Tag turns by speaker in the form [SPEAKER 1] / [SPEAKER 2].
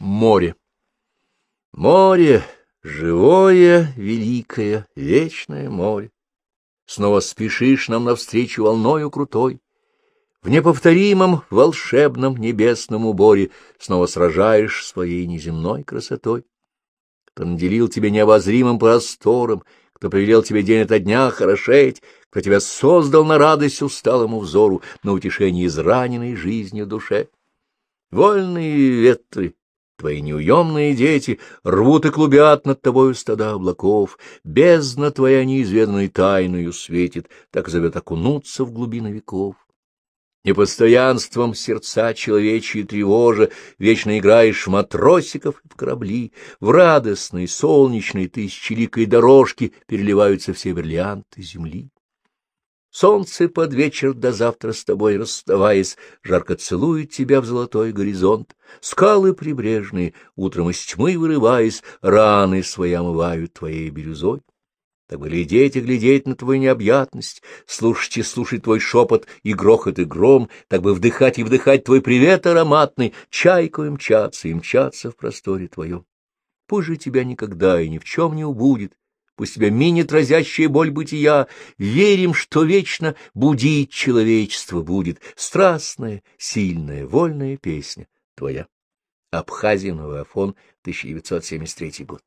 [SPEAKER 1] Море. Море, живое, великое, вечное море. Снова спешишь нам навстречу волною крутой. В неповторимом, волшебном небесном уборе Снова сражаешь своей неземной красотой. Кто наделил тебя необозримым простором, Кто повелел тебе день ото дня хорошеть, Кто тебя создал на радость усталому взору, На утешение израненной жизнью душе. Вольные ветры, Твои неуемные дети рвут и клубят над тобою стада облаков, бездна твоя неизведанной тайною светит, так зовет окунуться в глубины веков. Непостоянством сердца человечьи тревожа, вечно играешь матросиков в корабли, в радостной, солнечной, тысячеликой дорожке переливаются все бриллианты земли. Солнце под вечер до завтра с тобой расставаясь, жарко целует тебя в золотой горизонт. Скалы прибрежные, утром из тьмы вырываясь, раны свои омывают твоей бирюзой. Так глядеть и глядеть на твою необъятность, слушать и слушать твой шепот и грохот и гром, так бы вдыхать и вдыхать твой привет ароматный, чайкою мчаться и мчаться в просторе твоем. Пусть тебя никогда и ни в чем не убудет, пусть тебя минит разящая боль бытия, верим, что вечно будить человечество будет, страстная, сильная, вольная песня твоя. Абхазия, Новый Афон, 1973 год.